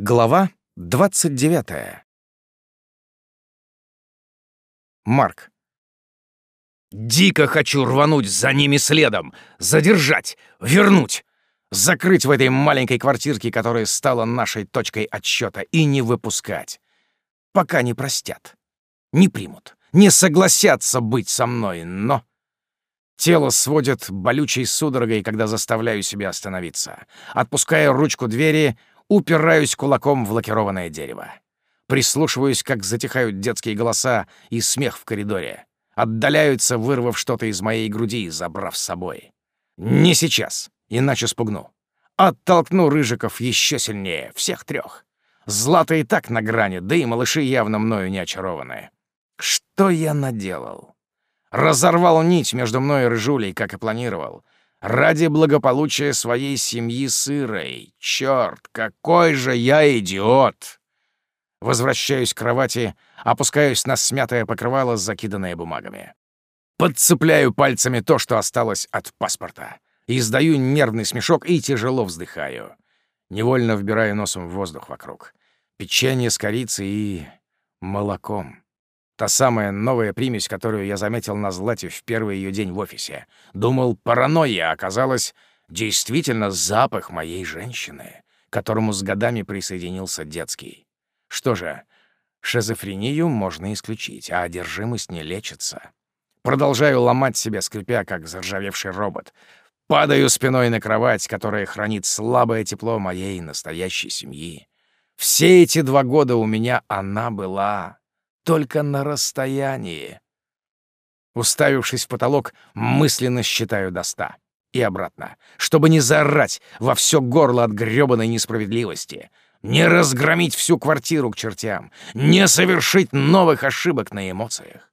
Глава 29. Марк. «Дико хочу рвануть за ними следом, задержать, вернуть, закрыть в этой маленькой квартирке, которая стала нашей точкой отсчета, и не выпускать, пока не простят, не примут, не согласятся быть со мной, но...» Тело сводит болючей судорогой, когда заставляю себя остановиться. Отпуская ручку двери, упираюсь кулаком в лакированное дерево. Прислушиваюсь, как затихают детские голоса и смех в коридоре. Отдаляются, вырвав что-то из моей груди и забрав с собой. Не сейчас, иначе спугну. Оттолкну Рыжиков еще сильнее, всех трех. Злата и так на грани, да и малыши явно мною не очарованные. Что я наделал? Разорвал нить между мной и Рыжулей, как и планировал. Ради благополучия своей семьи сырой. Черт, какой же я идиот! Возвращаюсь к кровати, опускаюсь на смятое покрывало, закиданное бумагами. Подцепляю пальцами то, что осталось от паспорта. Издаю нервный смешок и тяжело вздыхаю. Невольно вбираю носом воздух вокруг. Печенье с корицей и молоком. Та самая новая примесь, которую я заметил на Злате в первый ее день в офисе. Думал, паранойя, оказалась действительно запах моей женщины, к которому с годами присоединился детский. Что же, шизофрению можно исключить, а одержимость не лечится. Продолжаю ломать себя, скрипя, как заржавевший робот. Падаю спиной на кровать, которая хранит слабое тепло моей настоящей семьи. Все эти два года у меня она была только на расстоянии. Уставившись в потолок, мысленно считаю до ста. И обратно, чтобы не заорать во все горло от грёбаной несправедливости, не разгромить всю квартиру к чертям, не совершить новых ошибок на эмоциях.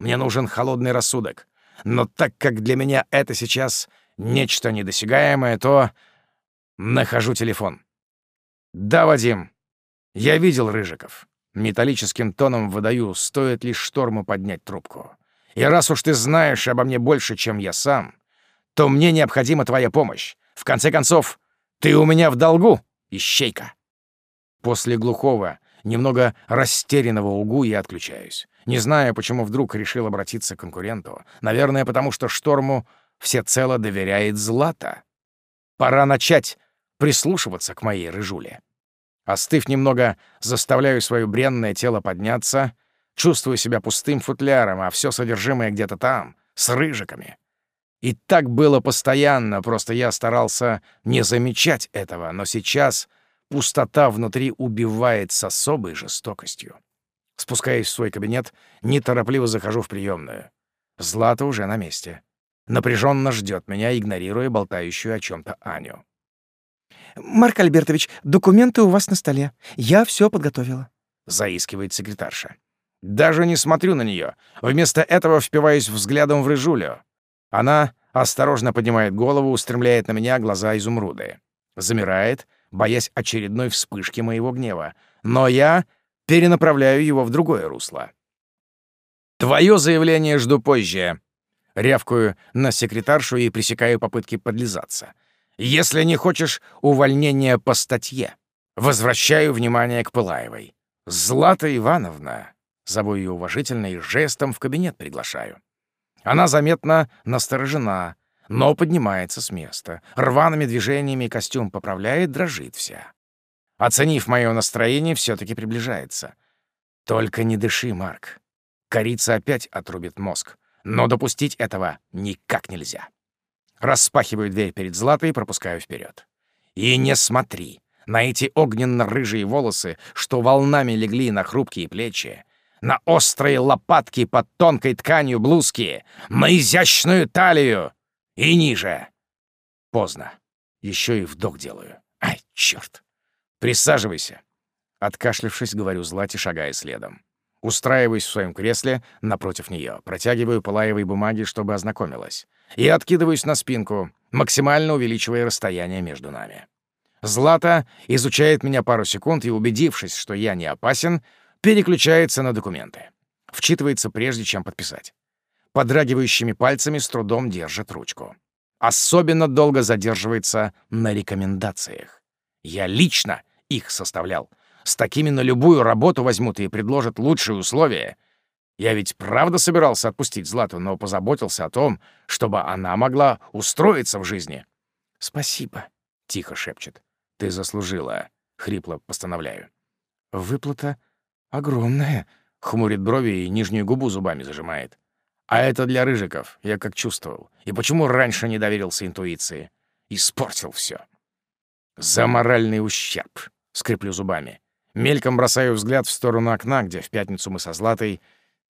Мне нужен холодный рассудок. Но так как для меня это сейчас нечто недосягаемое, то нахожу телефон. Да, Вадим, я видел Рыжиков. Металлическим тоном выдаю, стоит лишь шторму поднять трубку. И раз уж ты знаешь обо мне больше, чем я сам, то мне необходима твоя помощь. В конце концов, ты у меня в долгу, ищейка. После глухого, немного растерянного угу я отключаюсь. Не знаю, почему вдруг решил обратиться к конкуренту. Наверное, потому что шторму всецело доверяет Злата. Пора начать прислушиваться к моей рыжуле. Остыв немного, заставляю свое бренное тело подняться, чувствую себя пустым футляром, а все содержимое где-то там, с рыжиками. И так было постоянно, просто я старался не замечать этого, но сейчас пустота внутри убивает с особой жестокостью. Спускаясь в свой кабинет, неторопливо захожу в приемную. Злата уже на месте. Напряженно ждет меня, игнорируя болтающую о чем то Аню. «Марк Альбертович, документы у вас на столе. Я все подготовила», — заискивает секретарша. Даже не смотрю на нее. Вместо этого впиваюсь взглядом в рыжулю. Она осторожно поднимает голову, устремляет на меня глаза изумруды. Замирает, боясь очередной вспышки моего гнева. Но я перенаправляю его в другое русло. «Твое заявление жду позже», — рявкую на секретаршу и пресекаю попытки подлизаться — если не хочешь увольнения по статье. Возвращаю внимание к Пылаевой. Злата Ивановна. Зову ее уважительно и жестом в кабинет приглашаю. Она заметно насторожена, но поднимается с места. Рваными движениями костюм поправляет, дрожит вся. Оценив мое настроение, все таки приближается. Только не дыши, Марк. Корица опять отрубит мозг. Но допустить этого никак нельзя. Распахиваю дверь перед Златой и пропускаю вперед. И не смотри на эти огненно-рыжие волосы, что волнами легли на хрупкие плечи, на острые лопатки под тонкой тканью блузки, на изящную талию и ниже. Поздно. Еще и вдох делаю. Ай, черт! Присаживайся. Откашлившись, говорю Злате, шагая следом. Устраиваюсь в своем кресле напротив нее, протягиваю Пылаевой бумаги, чтобы ознакомилась, и откидываюсь на спинку, максимально увеличивая расстояние между нами. Злата изучает меня пару секунд и, убедившись, что я не опасен, переключается на документы. Вчитывается прежде, чем подписать. Подрагивающими пальцами с трудом держит ручку. Особенно долго задерживается на рекомендациях. Я лично их составлял. С такими на любую работу возьмут и предложат лучшие условия. Я ведь правда собирался отпустить Злату, но позаботился о том, чтобы она могла устроиться в жизни. «Спасибо», — тихо шепчет. «Ты заслужила», — хрипло постановляю. «Выплата огромная», — хмурит брови и нижнюю губу зубами зажимает. «А это для рыжиков, я как чувствовал. И почему раньше не доверился интуиции? Испортил все. «За моральный ущерб», — скреплю зубами. Мельком бросаю взгляд в сторону окна, где в пятницу мы со Златой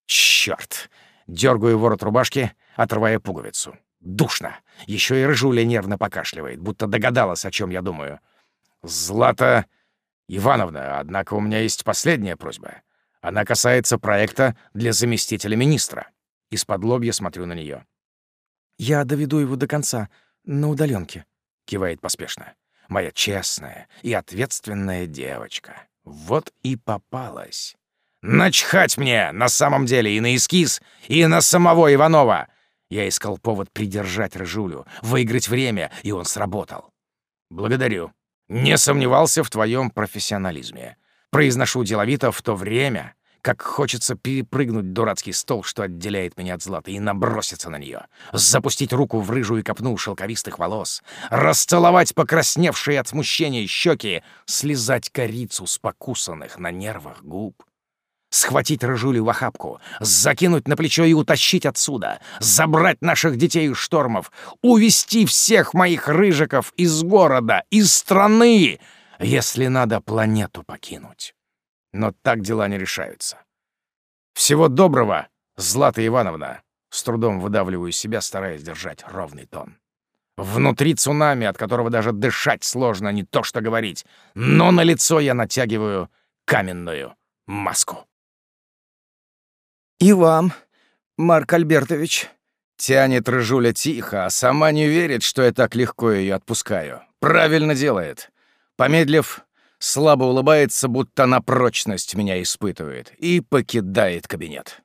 Черт! Дергаю ворот рубашки, отрывая пуговицу. Душно. Еще и рыжуля нервно покашливает, будто догадалась, о чем я думаю. Злата Ивановна, однако у меня есть последняя просьба. Она касается проекта для заместителя министра. Из-под лобья смотрю на нее. «Я доведу его до конца, на удаленке, кивает поспешно. «Моя честная и ответственная девочка. Вот и попалась». Начхать мне на самом деле и на эскиз, и на самого Иванова. Я искал повод придержать Рыжулю, выиграть время, и он сработал. Благодарю. Не сомневался в твоем профессионализме. Произношу деловито в то время, как хочется перепрыгнуть дурацкий стол, что отделяет меня от Златы, и наброситься на нее, запустить руку в рыжую копну шелковистых волос, расцеловать покрасневшие от смущения щеки, слезать корицу с покусанных на нервах губ схватить рыжулю в охапку, закинуть на плечо и утащить отсюда, забрать наших детей из штормов, увести всех моих рыжиков из города, из страны, если надо планету покинуть. Но так дела не решаются. Всего доброго, Злата Ивановна. С трудом выдавливаю себя, стараясь держать ровный тон. Внутри цунами, от которого даже дышать сложно, не то что говорить, но на лицо я натягиваю каменную маску. «И вам, Марк Альбертович». Тянет Рыжуля тихо, а сама не верит, что я так легко ее отпускаю. Правильно делает. Помедлив, слабо улыбается, будто на прочность меня испытывает, и покидает кабинет.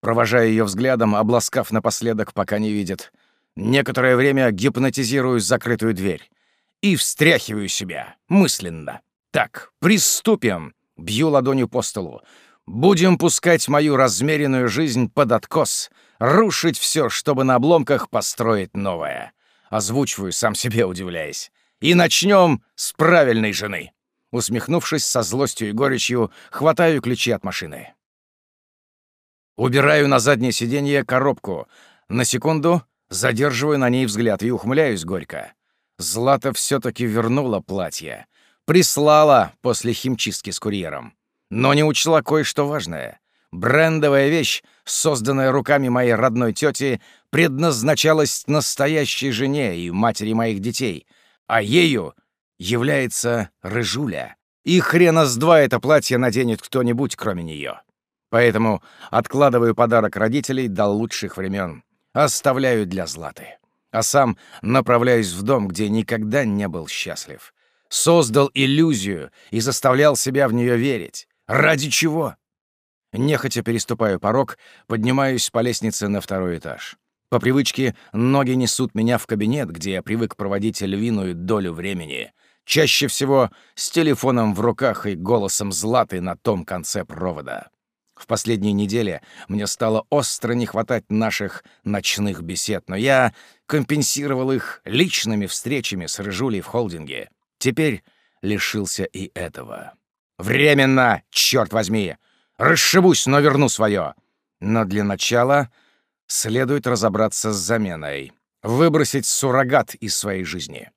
Провожая ее взглядом, обласкав напоследок, пока не видит, некоторое время гипнотизирую закрытую дверь и встряхиваю себя мысленно. Так, приступим. Бью ладонью по столу. Будем пускать мою размеренную жизнь под откос, рушить все, чтобы на обломках построить новое. Озвучиваю, сам себе удивляясь. И начнем с правильной жены. Усмехнувшись со злостью и горечью, хватаю ключи от машины. Убираю на заднее сиденье коробку. На секунду задерживаю на ней взгляд и ухмыляюсь горько. Злата все-таки вернула платье. Прислала после химчистки с курьером но не учла кое-что важное. Брендовая вещь, созданная руками моей родной тети, предназначалась настоящей жене и матери моих детей, а ею является Рыжуля. И хрена с два это платье наденет кто-нибудь, кроме нее. Поэтому откладываю подарок родителей до лучших времен, оставляю для Златы. А сам направляюсь в дом, где никогда не был счастлив. Создал иллюзию и заставлял себя в нее верить. Ради чего? Нехотя переступаю порог, поднимаюсь по лестнице на второй этаж. По привычке ноги несут меня в кабинет, где я привык проводить львиную долю времени. Чаще всего с телефоном в руках и голосом Златы на том конце провода. В последние недели мне стало остро не хватать наших ночных бесед, но я компенсировал их личными встречами с Рыжулей в холдинге. Теперь лишился и этого. Временно, черт возьми! Расшибусь, но верну свое. Но для начала следует разобраться с заменой. Выбросить суррогат из своей жизни.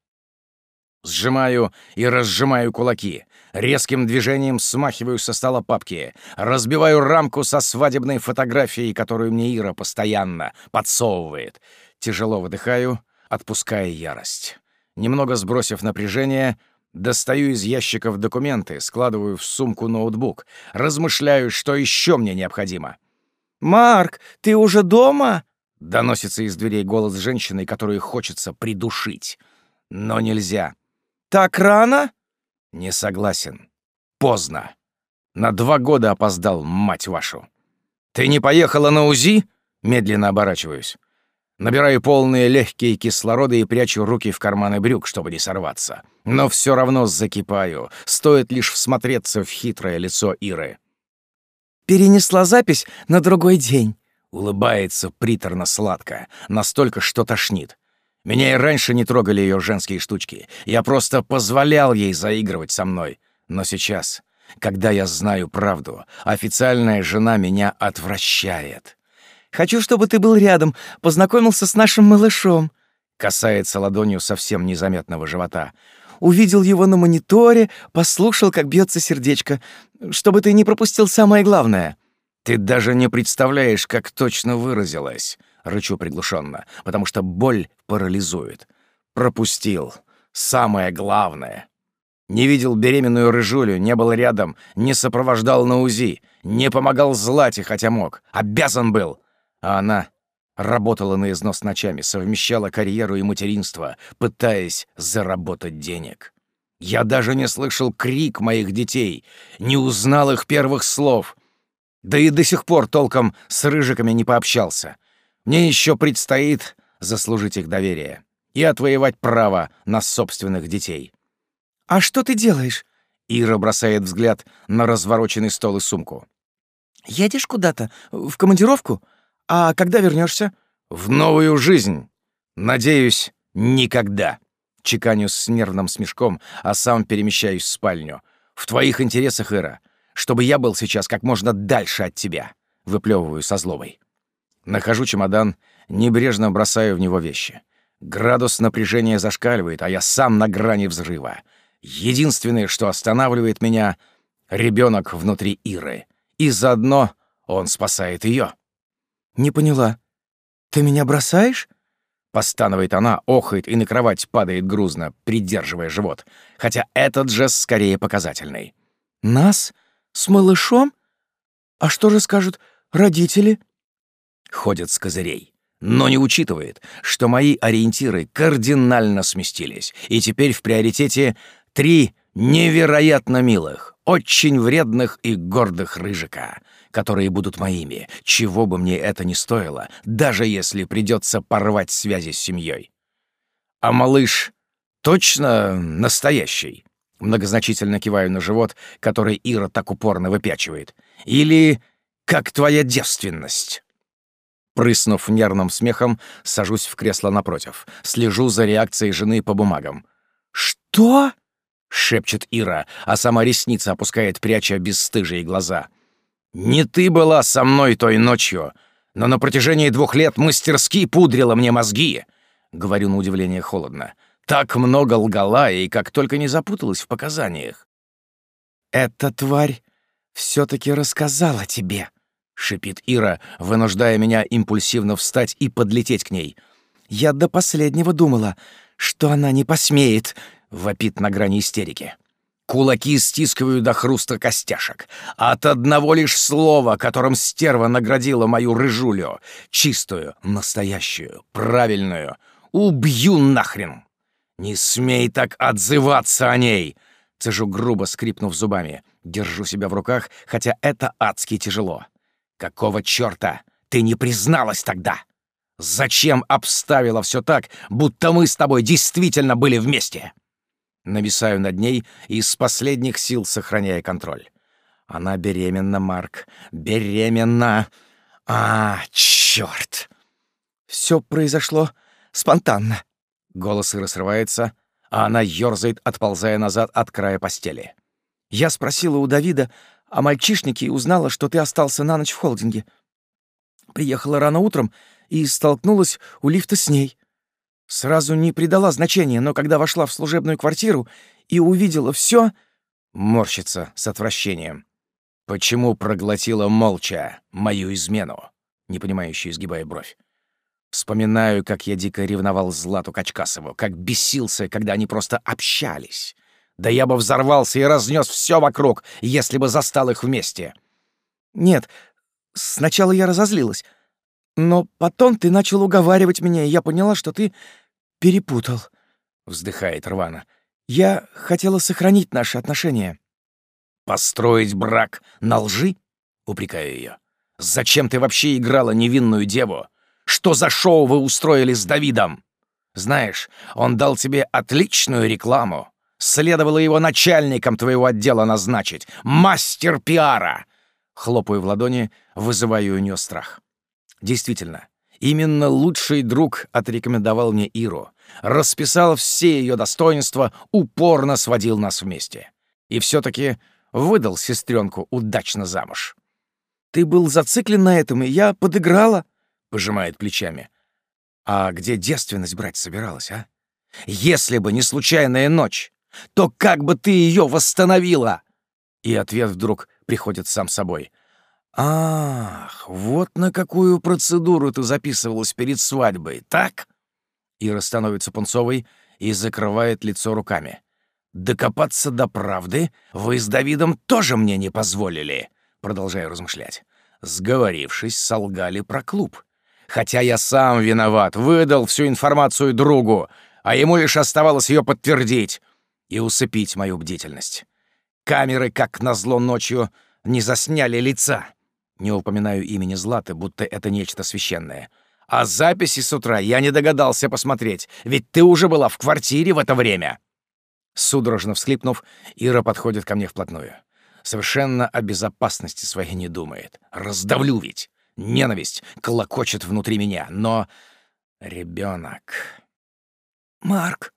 Сжимаю и разжимаю кулаки. Резким движением смахиваю со стола папки. Разбиваю рамку со свадебной фотографией, которую мне Ира постоянно подсовывает. Тяжело выдыхаю, отпуская ярость. Немного сбросив напряжение, Достаю из ящиков документы, складываю в сумку ноутбук, размышляю, что еще мне необходимо. «Марк, ты уже дома?» — доносится из дверей голос женщины, которую хочется придушить. Но нельзя. «Так рано?» «Не согласен. Поздно. На два года опоздал, мать вашу. Ты не поехала на УЗИ?» Медленно оборачиваюсь. Набираю полные легкие кислорода и прячу руки в карманы брюк, чтобы не сорваться. Но все равно закипаю, стоит лишь всмотреться в хитрое лицо Иры. «Перенесла запись на другой день», — улыбается приторно-сладко, настолько, что тошнит. Меня и раньше не трогали ее женские штучки. Я просто позволял ей заигрывать со мной. Но сейчас, когда я знаю правду, официальная жена меня отвращает. Хочу, чтобы ты был рядом, познакомился с нашим малышом». Касается ладонью совсем незаметного живота. Увидел его на мониторе, послушал, как бьется сердечко. Чтобы ты не пропустил самое главное. Ты даже не представляешь, как точно выразилась. Рычу приглушенно, потому что боль парализует. Пропустил. Самое главное. Не видел беременную рыжулю, не был рядом, не сопровождал на УЗИ, не помогал Злате, хотя мог. Обязан был. А она работала на износ ночами, совмещала карьеру и материнство, пытаясь заработать денег. Я даже не слышал крик моих детей, не узнал их первых слов. Да и до сих пор толком с рыжиками не пообщался. Мне еще предстоит заслужить их доверие и отвоевать право на собственных детей. «А что ты делаешь?» Ира бросает взгляд на развороченный стол и сумку. «Едешь куда-то? В командировку? А когда вернешься? В новую жизнь. Надеюсь, никогда. Чеканю с нервным смешком, а сам перемещаюсь в спальню. В твоих интересах, Ира, чтобы я был сейчас как можно дальше от тебя. Выплевываю со злобой. Нахожу чемодан, небрежно бросаю в него вещи. Градус напряжения зашкаливает, а я сам на грани взрыва. Единственное, что останавливает меня — ребенок внутри Иры. И заодно он спасает ее. «Не поняла. Ты меня бросаешь?» Постанывает она, охает и на кровать падает грузно, придерживая живот. Хотя этот жест скорее показательный. «Нас? С малышом? А что же скажут родители?» Ходят с козырей. Но не учитывает, что мои ориентиры кардинально сместились, и теперь в приоритете три невероятно милых, очень вредных и гордых рыжика — которые будут моими, чего бы мне это ни стоило, даже если придется порвать связи с семьей. А малыш точно настоящий? Многозначительно киваю на живот, который Ира так упорно выпячивает. Или как твоя девственность? Прыснув нервным смехом, сажусь в кресло напротив. Слежу за реакцией жены по бумагам. «Что?» — шепчет Ира, а сама ресница опускает, пряча бесстыжие глаза. Не ты была со мной той ночью, но на протяжении двух лет мастерски пудрила мне мозги, — говорю на удивление холодно. Так много лгала и как только не запуталась в показаниях. «Эта тварь все-таки рассказала тебе», — шипит Ира, вынуждая меня импульсивно встать и подлететь к ней. «Я до последнего думала, что она не посмеет», — вопит на грани истерики. Кулаки стискиваю до хруста костяшек. От одного лишь слова, которым стерва наградила мою рыжулю, чистую, настоящую, правильную, убью нахрен. Не смей так отзываться о ней. Цежу грубо, скрипнув зубами. Держу себя в руках, хотя это адски тяжело. Какого чёрта ты не призналась тогда? Зачем обставила все так, будто мы с тобой действительно были вместе?» Нависаю над ней из последних сил сохраняя контроль. Она беременна, Марк. Беременна. А, чёрт! Все произошло спонтанно. Голос Иры срывается, а она ёрзает, отползая назад от края постели. Я спросила у Давида о мальчишнике и узнала, что ты остался на ночь в холдинге. Приехала рано утром и столкнулась у лифта с ней. Сразу не придала значения, но когда вошла в служебную квартиру и увидела все, морщится с отвращением. Почему проглотила молча мою измену? Непонимающе изгибая бровь. Вспоминаю, как я дико ревновал Злату Качкасову, как бесился, когда они просто общались. Да я бы взорвался и разнес все вокруг, если бы застал их вместе. Нет, сначала я разозлилась, но потом ты начал уговаривать меня, и я поняла, что ты перепутал. Вздыхает рвано. Я хотела сохранить наши отношения. Построить брак на лжи? Упрекаю ее. Зачем ты вообще играла невинную деву? Что за шоу вы устроили с Давидом? Знаешь, он дал тебе отличную рекламу. Следовало его начальником твоего отдела назначить. Мастер пиара!» Хлопаю в ладони, вызываю у нее страх. Действительно, именно лучший друг отрекомендовал мне Иру. Расписал все ее достоинства, упорно сводил нас вместе. И все таки выдал сестренку удачно замуж. «Ты был зациклен на этом, и я подыграла», — пожимает плечами. «А где девственность брать собиралась, а? Если бы не случайная ночь, то как бы ты ее восстановила?» И ответ вдруг приходит сам собой. «Ах, вот на какую процедуру ты записывалась перед свадьбой, так?» Ира становится пунцовой и закрывает лицо руками. «Докопаться до правды вы с Давидом тоже мне не позволили», — продолжаю размышлять. Сговорившись, солгали про клуб. Хотя я сам виноват, выдал всю информацию другу, а ему лишь оставалось ее подтвердить и усыпить мою бдительность. Камеры, как назло ночью, не засняли лица. Не упоминаю имени Златы, будто это нечто священное. А записи с утра я не догадался посмотреть, ведь ты уже была в квартире в это время. Судорожно всхлипнув, Ира подходит ко мне вплотную. Совершенно о безопасности своей не думает. Раздавлю ведь. Ненависть клокочет внутри меня, но... ребенок. «Марк,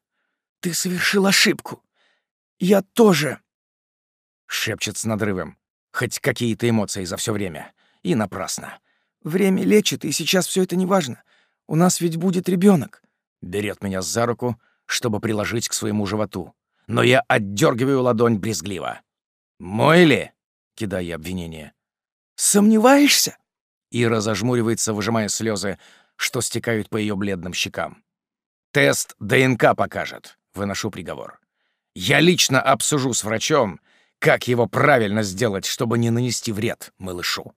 ты совершил ошибку. Я тоже...» Шепчет с надрывом. Хоть какие-то эмоции за все время. И напрасно. «Время лечит, и сейчас все это не важно. У нас ведь будет ребенок. Берет меня за руку, чтобы приложить к своему животу. Но я отдергиваю ладонь брезгливо. «Мой ли?» — кидаю я обвинение. «Сомневаешься?» Ира зажмуривается, выжимая слезы, что стекают по ее бледным щекам. «Тест ДНК покажет», — выношу приговор. «Я лично обсужу с врачом, как его правильно сделать, чтобы не нанести вред малышу».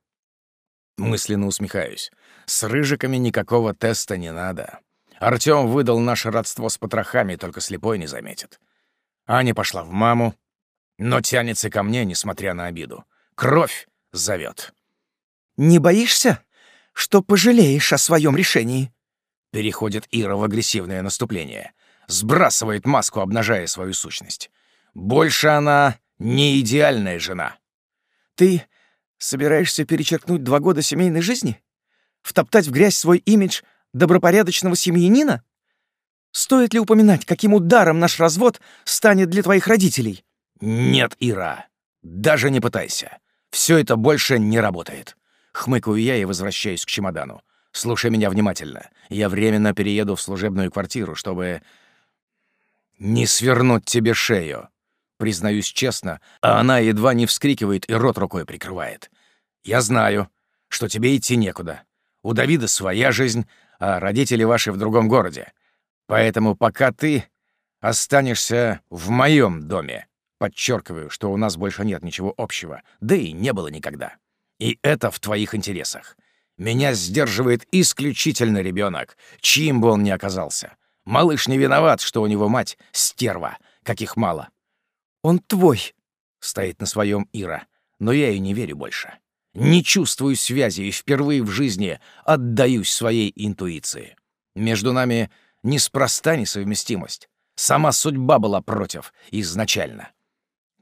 Мысленно усмехаюсь. С рыжиками никакого теста не надо. Артём выдал наше родство с потрохами, только слепой не заметит. Аня пошла в маму, но тянется ко мне, несмотря на обиду. Кровь зовет. «Не боишься, что пожалеешь о своем решении?» Переходит Ира в агрессивное наступление. Сбрасывает маску, обнажая свою сущность. Больше она не идеальная жена. «Ты собираешься перечеркнуть два года семейной жизни? Втоптать в грязь свой имидж добропорядочного семьянина? Стоит ли упоминать, каким ударом наш развод станет для твоих родителей?» «Нет, Ира, даже не пытайся. Все это больше не работает. Хмыкаю я и возвращаюсь к чемодану. Слушай меня внимательно. Я временно перееду в служебную квартиру, чтобы... Не свернуть тебе шею. Признаюсь честно, а она едва не вскрикивает и рот рукой прикрывает. Я знаю, что тебе идти некуда. У Давида своя жизнь, а родители ваши в другом городе. Поэтому пока ты останешься в моем доме, подчеркиваю, что у нас больше нет ничего общего, да и не было никогда. И это в твоих интересах. Меня сдерживает исключительно ребенок, чьим бы он ни оказался. Малыш не виноват, что у него мать — стерва, каких мало. «Он твой», — стоит на своем Ира, но я ей не верю больше. Не чувствую связи и впервые в жизни отдаюсь своей интуиции. Между нами неспроста несовместимость. Сама судьба была против изначально.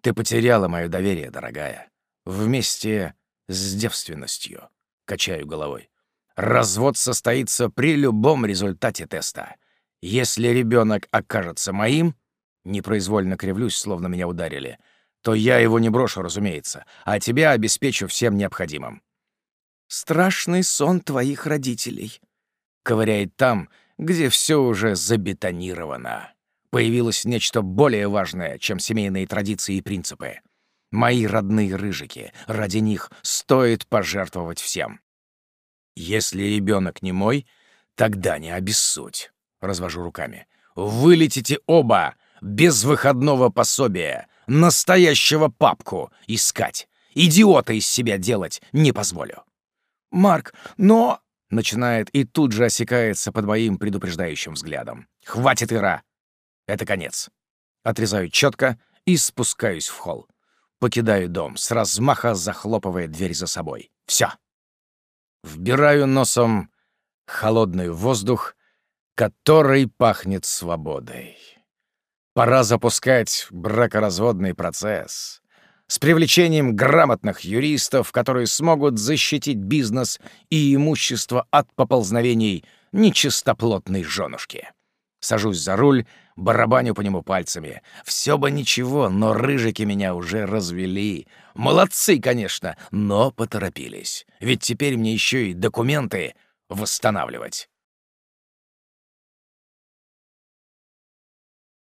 Ты потеряла мое доверие, дорогая. Вместе с девственностью. Качаю головой. Развод состоится при любом результате теста. Если ребенок окажется моим, непроизвольно кривлюсь, словно меня ударили, то я его не брошу, разумеется, а тебя обеспечу всем необходимым. Страшный сон твоих родителей. Ковыряет там, где все уже забетонировано. Появилось нечто более важное, чем семейные традиции и принципы. Мои родные рыжики, ради них стоит пожертвовать всем. Если ребенок не мой, тогда не обессудь. Развожу руками. Вылетите оба, без выходного пособия, настоящего папку искать. Идиота из себя делать не позволю. Марк, но... Начинает и тут же осекается под моим предупреждающим взглядом. Хватит, Ира! Это конец. Отрезаю четко и спускаюсь в холл. Покидаю дом, с размаха захлопывая дверь за собой. Все. Вбираю носом холодный воздух, который пахнет свободой. Пора запускать бракоразводный процесс с привлечением грамотных юристов, которые смогут защитить бизнес и имущество от поползновений нечистоплотной женушки. Сажусь за руль, барабаню по нему пальцами. Все бы ничего, но рыжики меня уже развели. Молодцы, конечно, но поторопились. Ведь теперь мне еще и документы восстанавливать.